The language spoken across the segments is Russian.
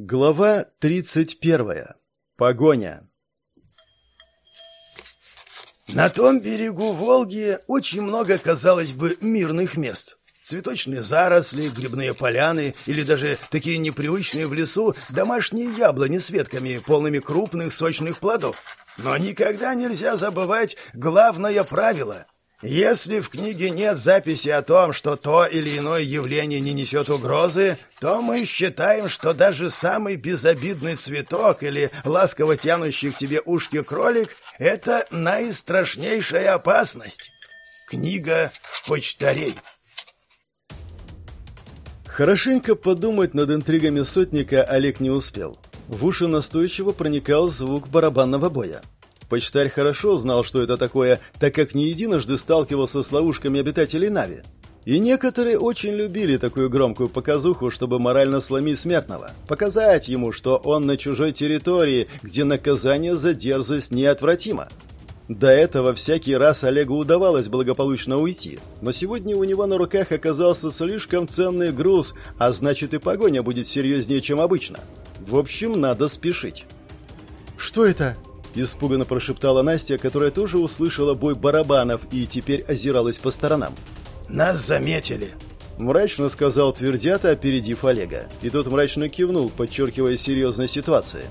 Глава 31. Погоня. На том берегу Волги очень много, казалось бы, мирных мест. Цветочные заросли, грибные поляны или даже такие непривычные в лесу домашние яблони с ветками, полными крупных сочных плодов. Но никогда нельзя забывать главное правило – если в книге нет записи о том, что то или иное явление не несет угрозы, то мы считаем, что даже самый безобидный цветок или ласково тянущий к тебе ушки кролик — это наистрашнейшая опасность. Книга почтарей. Хорошенько подумать над интригами сотника Олег не успел. В уши настойчиво проникал звук барабанного боя. Почтарь хорошо знал, что это такое, так как не единожды сталкивался с ловушками обитателей Нави. И некоторые очень любили такую громкую показуху, чтобы морально сломить смертного, показать ему, что он на чужой территории, где наказание за дерзость неотвратимо. До этого всякий раз Олегу удавалось благополучно уйти, но сегодня у него на руках оказался слишком ценный груз, а значит и погоня будет серьезнее, чем обычно. В общем, надо спешить. «Что это?» Испуганно прошептала Настя, которая тоже услышала бой барабанов и теперь озиралась по сторонам. «Нас заметили!» Мрачно сказал Твердята, опередив Олега. И тот мрачно кивнул, подчеркивая серьезность ситуации.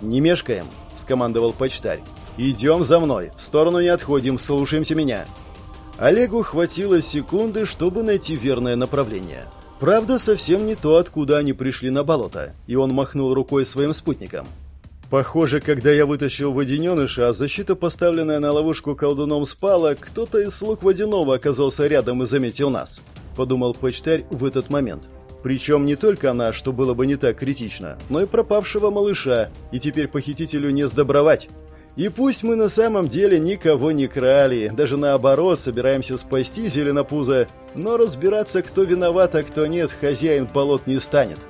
«Не мешкаем», — скомандовал почтарь. «Идем за мной, в сторону не отходим, слушаемся меня». Олегу хватило секунды, чтобы найти верное направление. Правда, совсем не то, откуда они пришли на болото, и он махнул рукой своим спутникам. Похоже, когда я вытащил водяненыша, а защита, поставленная на ловушку колдуном, спала, кто-то из слуг водяного оказался рядом и заметил нас. Подумал почтарь в этот момент. Причем не только она, что было бы не так критично, но и пропавшего малыша, и теперь похитителю не сдобровать. И пусть мы на самом деле никого не крали, даже наоборот собираемся спасти зеленопуза, но разбираться, кто виноват, а кто нет, хозяин болот не станет.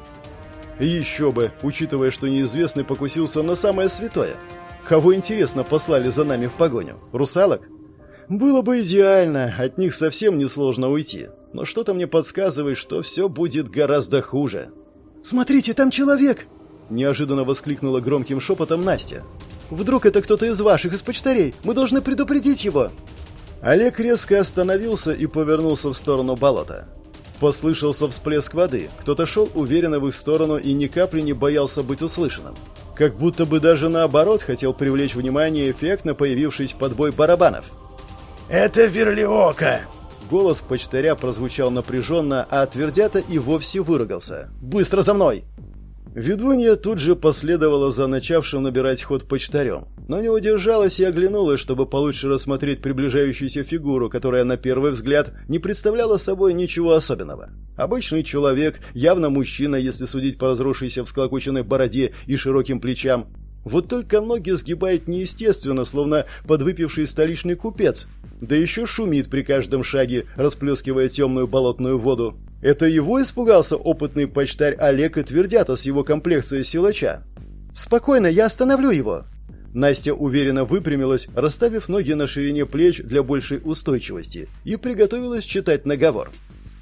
Еще бы, учитывая, что неизвестный покусился на самое святое. Кого, интересно, послали за нами в погоню? Русалок? Было бы идеально, от них совсем несложно уйти. Но что-то мне подсказывает, что все будет гораздо хуже. «Смотрите, там человек!» Неожиданно воскликнула громким шепотом Настя. «Вдруг это кто-то из ваших, из почтарей? Мы должны предупредить его!» Олег резко остановился и повернулся в сторону болота. Послышался всплеск воды. Кто-то шел уверенно в их сторону и ни капли не боялся быть услышанным. Как будто бы даже наоборот хотел привлечь внимание эффектно появившись под бой барабанов. «Это Верлиока!» Голос почтаря прозвучал напряженно, а Твердята и вовсе выругался. «Быстро за мной!» Ведунья тут же последовала за начавшим набирать ход почтарем, но не удержалась и оглянулась, чтобы получше рассмотреть приближающуюся фигуру, которая на первый взгляд не представляла собой ничего особенного. Обычный человек, явно мужчина, если судить по разросшейся всклокоченной бороде и широким плечам. Вот только ноги сгибает неестественно, словно подвыпивший столичный купец, да еще шумит при каждом шаге, расплескивая темную болотную воду. Это его испугался опытный почтарь Олег и Твердята с его комплекцией силача. «Спокойно, я остановлю его!» Настя уверенно выпрямилась, расставив ноги на ширине плеч для большей устойчивости, и приготовилась читать наговор.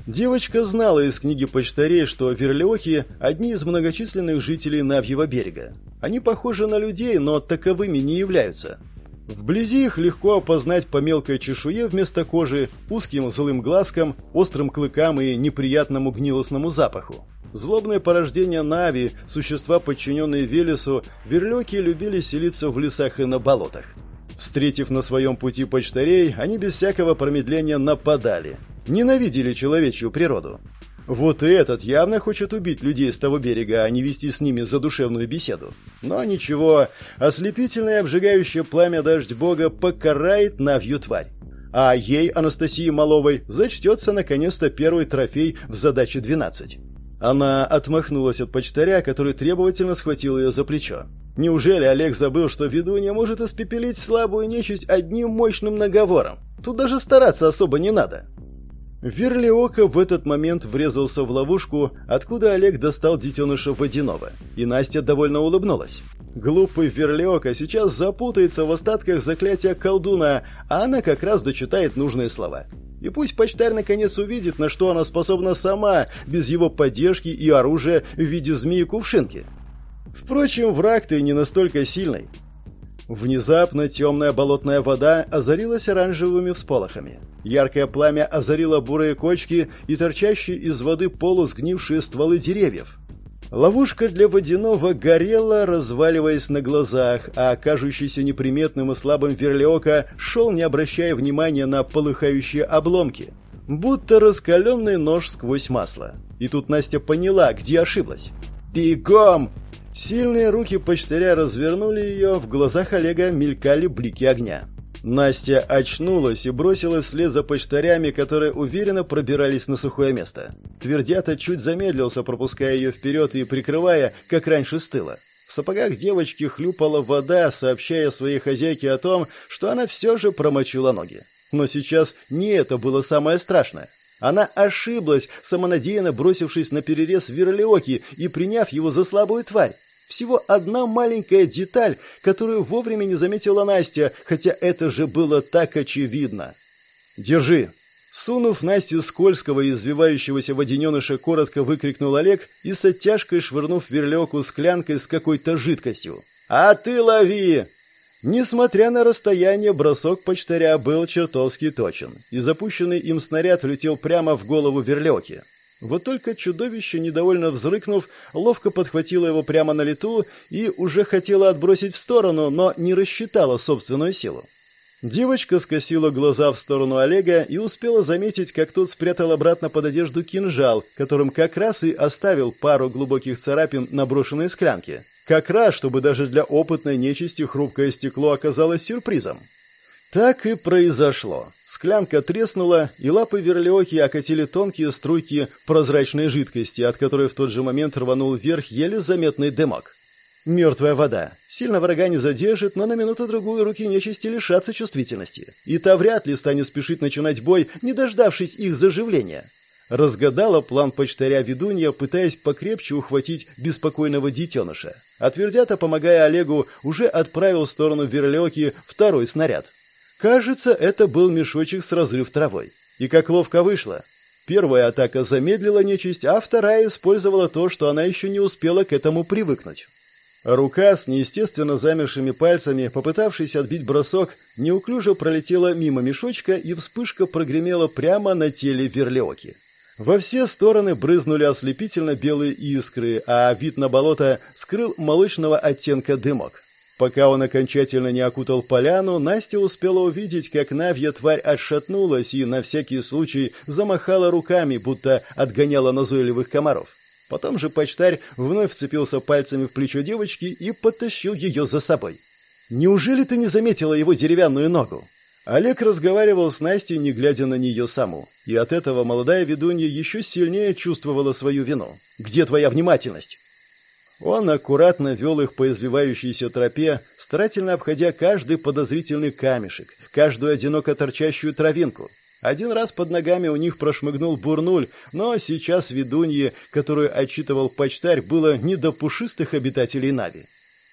Девочка знала из книги почтарей, что верлиохи – одни из многочисленных жителей Навьего берега. Они похожи на людей, но таковыми не являются. Вблизи их легко опознать по мелкой чешуе вместо кожи, узким злым глазкам, острым клыкам и неприятному гнилостному запаху. Злобное порождение Нави, существа, подчиненные Велесу, верлеки любили селиться в лесах и на болотах. Встретив на своем пути почтарей, они без всякого промедления нападали. Ненавидели человечью природу. Вот и этот явно хочет убить людей с того берега, а не вести с ними задушевную беседу. Но ничего, ослепительное обжигающее пламя дождь бога покарает Навью тварь. А ей, Анастасии Маловой, зачтется наконец-то первый трофей в задаче 12. Она отмахнулась от почтаря, который требовательно схватил ее за плечо. Неужели Олег забыл, что ведунья может испепелить слабую нечисть одним мощным наговором? Тут даже стараться особо не надо. Верлиока в этот момент врезался в ловушку, откуда Олег достал детеныша водяного, и Настя довольно улыбнулась. Глупый Верлиока сейчас запутается в остатках заклятия колдуна, а она как раз дочитает нужные слова. И пусть почтарь наконец увидит, на что она способна сама, без его поддержки и оружия в виде змеи-кувшинки. Впрочем, враг-то не настолько сильный. Внезапно темная болотная вода озарилась оранжевыми всполохами. Яркое пламя озарило бурые кочки и торчащие из воды полусгнившие стволы деревьев. Ловушка для водяного горела, разваливаясь на глазах, а кажущийся неприметным и слабым верлиока шел, не обращая внимания на полыхающие обломки, будто раскаленный нож сквозь масло. И тут Настя поняла, где ошиблась. «Бегом!» Сильные руки почтаря развернули ее, в глазах Олега мелькали блики огня. Настя очнулась и бросилась вслед за почтарями, которые уверенно пробирались на сухое место. Твердята чуть замедлился, пропуская ее вперед и прикрывая, как раньше с тыла. В сапогах девочки хлюпала вода, сообщая своей хозяйке о том, что она все же промочила ноги. Но сейчас не это было самое страшное. Она ошиблась, самонадеянно бросившись на перерез Верлиоки и приняв его за слабую тварь. Всего одна маленькая деталь, которую вовремя не заметила Настя, хотя это же было так очевидно. «Держи!» Сунув Настю скользкого и извивающегося водяненыша, коротко выкрикнул Олег и с оттяжкой швырнув верлёку склянкой с какой-то жидкостью. «А ты лови!» Несмотря на расстояние, бросок почтаря был чертовски точен, и запущенный им снаряд влетел прямо в голову верлёки. Вот только чудовище, недовольно взрыкнув, ловко подхватило его прямо на лету и уже хотело отбросить в сторону, но не рассчитало собственную силу. Девочка скосила глаза в сторону Олега и успела заметить, как тот спрятал обратно под одежду кинжал, которым как раз и оставил пару глубоких царапин на брошенной склянке. Как раз, чтобы даже для опытной нечисти хрупкое стекло оказалось сюрпризом. Так и произошло. Склянка треснула, и лапы верлиоки окатили тонкие струйки прозрачной жидкости, от которой в тот же момент рванул вверх еле заметный дымок. Мертвая вода. Сильно врага не задержит, но на минуту-другую руки нечисти лишатся чувствительности. И та вряд ли станет спешить начинать бой, не дождавшись их заживления разгадала план почтаря ведунья, пытаясь покрепче ухватить беспокойного детеныша. Отвердята, помогая Олегу, уже отправил в сторону верлёки второй снаряд. Кажется, это был мешочек с разрыв травой. И как ловко вышло. Первая атака замедлила нечисть, а вторая использовала то, что она еще не успела к этому привыкнуть. Рука с неестественно замершими пальцами, попытавшись отбить бросок, неуклюже пролетела мимо мешочка, и вспышка прогремела прямо на теле верлиоки. Во все стороны брызнули ослепительно белые искры, а вид на болото скрыл молочного оттенка дымок. Пока он окончательно не окутал поляну, Настя успела увидеть, как навья тварь отшатнулась и на всякий случай замахала руками, будто отгоняла назойливых комаров. Потом же почтарь вновь вцепился пальцами в плечо девочки и потащил ее за собой. «Неужели ты не заметила его деревянную ногу?» Олег разговаривал с Настей, не глядя на нее саму, и от этого молодая ведунья еще сильнее чувствовала свою вину. «Где твоя внимательность?» Он аккуратно вел их по извивающейся тропе, старательно обходя каждый подозрительный камешек, каждую одиноко торчащую травинку. Один раз под ногами у них прошмыгнул бурнуль, но сейчас ведунье, которую отчитывал почтарь, было не до пушистых обитателей Нави.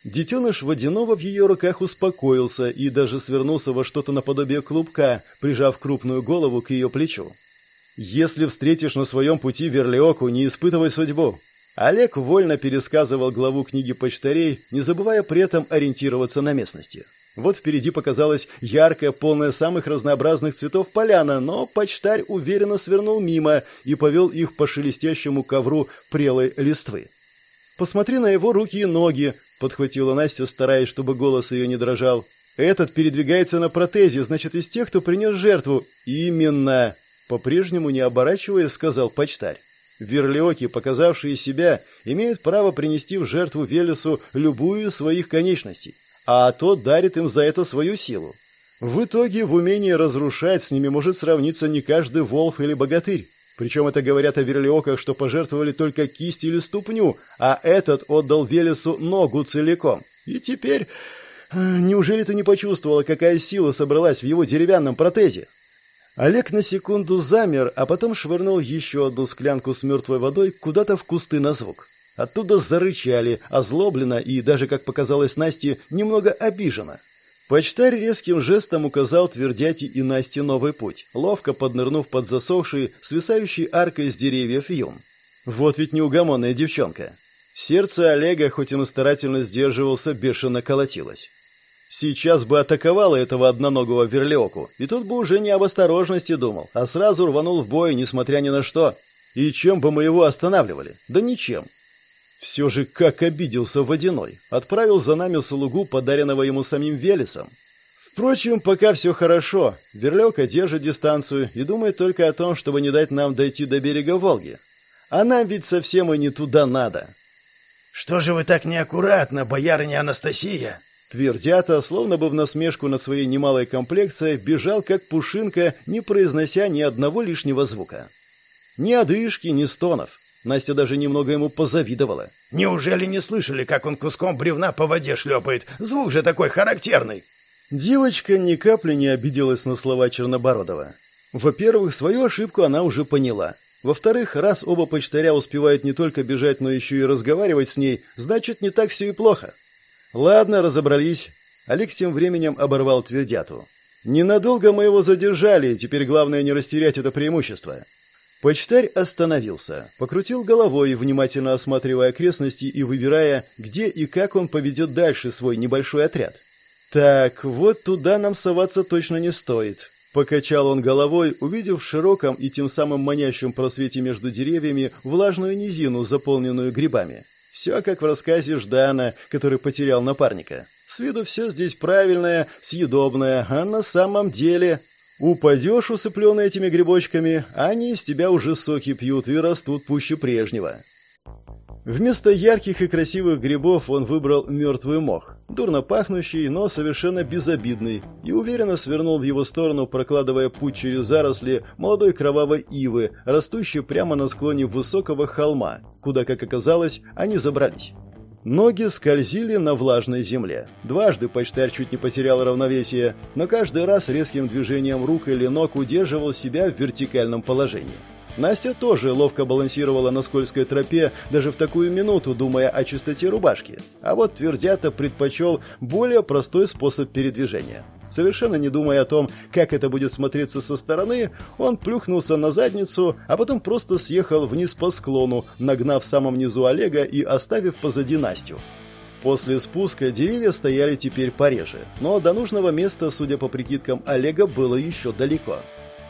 Детеныш водяного в ее руках успокоился и даже свернулся во что-то наподобие клубка, прижав крупную голову к ее плечу. «Если встретишь на своем пути верлиоку, не испытывай судьбу». Олег вольно пересказывал главу книги почтарей, не забывая при этом ориентироваться на местности. Вот впереди показалась яркая, полная самых разнообразных цветов поляна, но почтарь уверенно свернул мимо и повел их по шелестящему ковру прелой листвы. «Посмотри на его руки и ноги», — подхватила Настя, стараясь, чтобы голос ее не дрожал. «Этот передвигается на протезе, значит, из тех, кто принес жертву». «Именно!» — по-прежнему не оборачиваясь, сказал почтарь. Верлиоки, показавшие себя, имеют право принести в жертву Велесу любую из своих конечностей, а тот дарит им за это свою силу. В итоге в умении разрушать с ними может сравниться не каждый волк или богатырь. Причем это говорят о верлиоках, что пожертвовали только кисть или ступню, а этот отдал Велесу ногу целиком. И теперь... Э, неужели ты не почувствовала, какая сила собралась в его деревянном протезе? Олег на секунду замер, а потом швырнул еще одну склянку с мертвой водой куда-то в кусты на звук. Оттуда зарычали, озлобленно и даже, как показалось Насте, немного обиженно. Почтарь резким жестом указал Твердяти и Насте новый путь, ловко поднырнув под засохший, свисающий аркой с деревьев юм. Вот ведь неугомонная девчонка. Сердце Олега, хоть и старательно сдерживался, бешено колотилось. Сейчас бы атаковало этого одноногого верлиоку, и тут бы уже не об осторожности думал, а сразу рванул в бой, несмотря ни на что. И чем бы мы его останавливали? Да ничем. Все же как обиделся Водяной. Отправил за нами слугу, подаренного ему самим Велесом. Впрочем, пока все хорошо. Верлёка держит дистанцию и думает только о том, чтобы не дать нам дойти до берега Волги. А нам ведь совсем и не туда надо. «Что же вы так неаккуратно, боярыня Анастасия?» Твердята, словно бы в насмешку над своей немалой комплекцией, бежал как пушинка, не произнося ни одного лишнего звука. Ни одышки, ни стонов. Настя даже немного ему позавидовала. «Неужели не слышали, как он куском бревна по воде шлепает? Звук же такой характерный!» Девочка ни капли не обиделась на слова Чернобородова. Во-первых, свою ошибку она уже поняла. Во-вторых, раз оба почтаря успевают не только бежать, но еще и разговаривать с ней, значит, не так все и плохо. Ладно, разобрались. Олег тем временем оборвал твердяту. Ненадолго мы его задержали, теперь главное не растерять это преимущество. Почтарь остановился, покрутил головой, внимательно осматривая окрестности и выбирая, где и как он поведет дальше свой небольшой отряд. Так, вот туда нам соваться точно не стоит. Покачал он головой, увидев в широком и тем самым манящем просвете между деревьями влажную низину, заполненную грибами. Все как в рассказе Ждана, который потерял напарника. С виду все здесь правильное, съедобное, а на самом деле... Упадешь, усыпленный этими грибочками, они из тебя уже соки пьют и растут пуще прежнего. Вместо ярких и красивых грибов он выбрал мертвый мох, дурно пахнущий, но совершенно безобидный, и уверенно свернул в его сторону, прокладывая путь через заросли молодой кровавой ивы, растущей прямо на склоне высокого холма, куда, как оказалось, они забрались. Ноги скользили на влажной земле. Дважды почтарь чуть не потерял равновесие, но каждый раз резким движением рук или ног удерживал себя в вертикальном положении. Настя тоже ловко балансировала на скользкой тропе, даже в такую минуту, думая о чистоте рубашки. А вот Твердята предпочел более простой способ передвижения. Совершенно не думая о том, как это будет смотреться со стороны, он плюхнулся на задницу, а потом просто съехал вниз по склону, нагнав в самом низу Олега и оставив позади Настю. После спуска деревья стояли теперь пореже, но до нужного места, судя по прикидкам Олега, было еще далеко.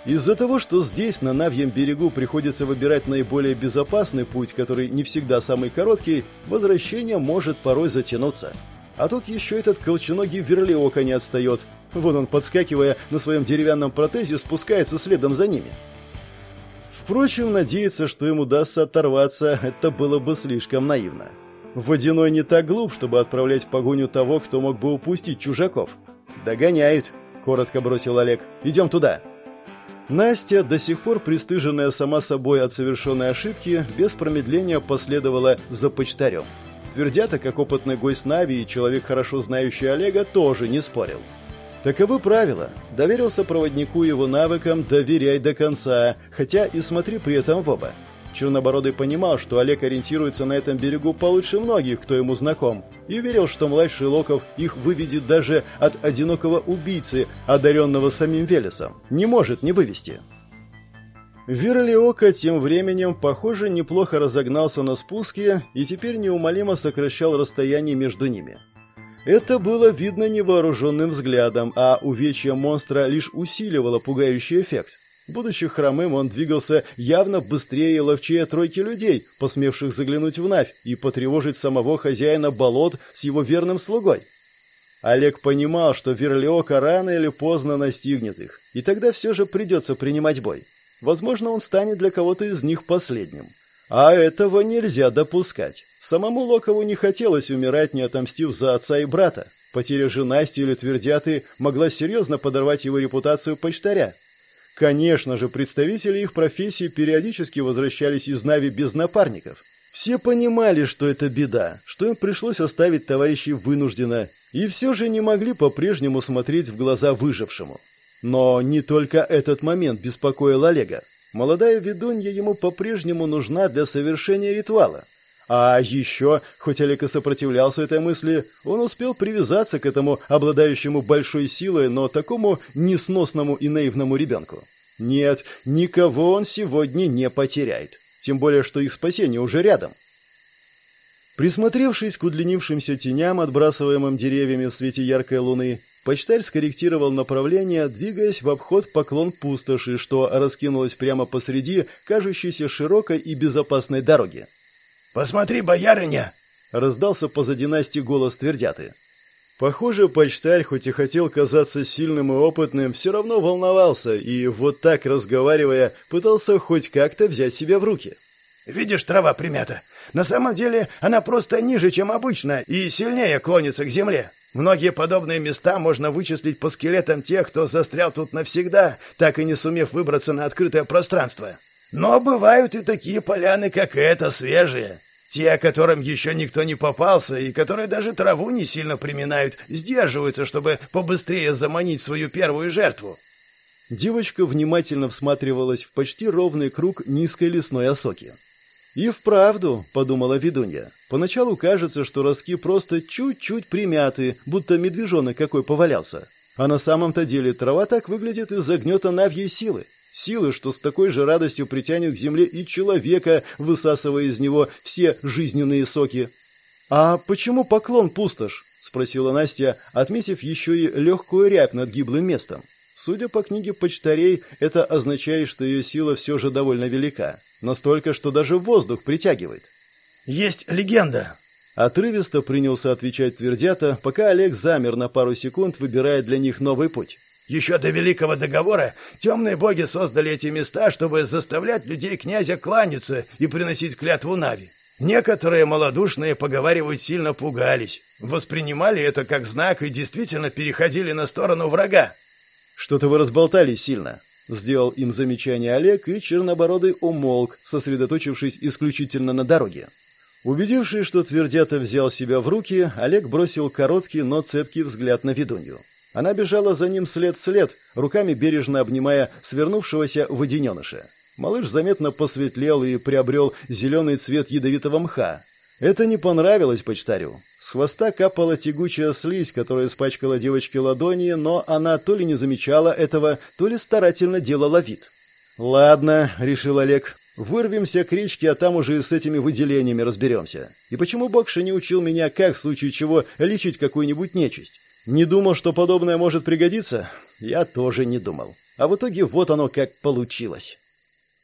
Из-за того, что здесь, на Навьем берегу, приходится выбирать наиболее безопасный путь, который не всегда самый короткий, возвращение может порой затянуться. А тут еще этот колченогий верлиока не отстает. Вон он, подскакивая на своем деревянном протезе, спускается следом за ними. Впрочем, надеяться, что им удастся оторваться, это было бы слишком наивно. Водяной не так глуп, чтобы отправлять в погоню того, кто мог бы упустить чужаков. «Догоняет», — коротко бросил Олег. «Идем туда». Настя, до сих пор пристыженная сама собой от совершенной ошибки, без промедления последовала за почтарем. Твердята, как опытный гость Нави и человек, хорошо знающий Олега, тоже не спорил. Таковы правила. Доверился проводнику его навыкам, доверяй до конца, хотя и смотри при этом в оба. Чернобородый понимал, что Олег ориентируется на этом берегу получше многих, кто ему знаком, и верил, что младший Локов их выведет даже от одинокого убийцы, одаренного самим Велесом. Не может не вывести. Верлиока тем временем, похоже, неплохо разогнался на спуске и теперь неумолимо сокращал расстояние между ними. Это было видно невооруженным взглядом, а увечье монстра лишь усиливало пугающий эффект. Будучи хромым, он двигался явно быстрее и ловчее тройки людей, посмевших заглянуть в Навь и потревожить самого хозяина болот с его верным слугой. Олег понимал, что Верлиока рано или поздно настигнет их, и тогда все же придется принимать бой. Возможно, он станет для кого-то из них последним. А этого нельзя допускать. Самому Локову не хотелось умирать, не отомстив за отца и брата. Потеря же Насти или Твердяты могла серьезно подорвать его репутацию почтаря. Конечно же, представители их профессии периодически возвращались из Нави без напарников. Все понимали, что это беда, что им пришлось оставить товарищей вынужденно, и все же не могли по-прежнему смотреть в глаза выжившему. Но не только этот момент беспокоил Олега. Молодая ведунья ему по-прежнему нужна для совершения ритуала. А еще, хоть Олег и сопротивлялся этой мысли, он успел привязаться к этому обладающему большой силой, но такому несносному и наивному ребенку. Нет, никого он сегодня не потеряет. Тем более, что их спасение уже рядом. Присмотревшись к удлинившимся теням, отбрасываемым деревьями в свете яркой луны, почтарь скорректировал направление, двигаясь в обход поклон пустоши, что раскинулось прямо посреди кажущейся широкой и безопасной дороги. «Посмотри, боярыня!» — раздался позади Насти голос твердяты. Похоже, почтарь, хоть и хотел казаться сильным и опытным, все равно волновался и, вот так разговаривая, пытался хоть как-то взять себя в руки. «Видишь, трава примята. На самом деле она просто ниже, чем обычно, и сильнее клонится к земле. Многие подобные места можно вычислить по скелетам тех, кто застрял тут навсегда, так и не сумев выбраться на открытое пространство. Но бывают и такие поляны, как эта, свежие. Те, которым еще никто не попался, и которые даже траву не сильно приминают, сдерживаются, чтобы побыстрее заманить свою первую жертву. Девочка внимательно всматривалась в почти ровный круг низкой лесной осоки. «И вправду», — подумала ведунья, — «поначалу кажется, что ростки просто чуть-чуть примяты, будто медвежонок какой повалялся. А на самом-то деле трава так выглядит из-за гнета навьей силы. Силы, что с такой же радостью притянет к земле и человека, высасывая из него все жизненные соки. «А почему поклон пустошь?» — спросила Настя, отметив еще и легкую рябь над гиблым местом. Судя по книге почтарей, это означает, что ее сила все же довольно велика. Настолько, что даже воздух притягивает. «Есть легенда!» Отрывисто принялся отвечать твердята, пока Олег замер на пару секунд, выбирая для них новый путь. Еще до Великого Договора темные боги создали эти места, чтобы заставлять людей князя кланяться и приносить клятву Нави. Некоторые малодушные, поговаривают, сильно пугались, воспринимали это как знак и действительно переходили на сторону врага. «Что-то вы разболтались сильно», — сделал им замечание Олег, и чернобородый умолк, сосредоточившись исключительно на дороге. Убедившись, что Твердята взял себя в руки, Олег бросил короткий, но цепкий взгляд на ведунью. Она бежала за ним след в след, руками бережно обнимая свернувшегося водененыша. Малыш заметно посветлел и приобрел зеленый цвет ядовитого мха. Это не понравилось почтарю. С хвоста капала тягучая слизь, которая испачкала девочке ладони, но она то ли не замечала этого, то ли старательно делала вид. «Ладно», — решил Олег, — «вырвемся к речке, а там уже с этими выделениями разберемся. И почему Бокша не учил меня, как в случае чего лечить какую-нибудь нечисть? Не думал, что подобное может пригодиться? Я тоже не думал. А в итоге вот оно как получилось.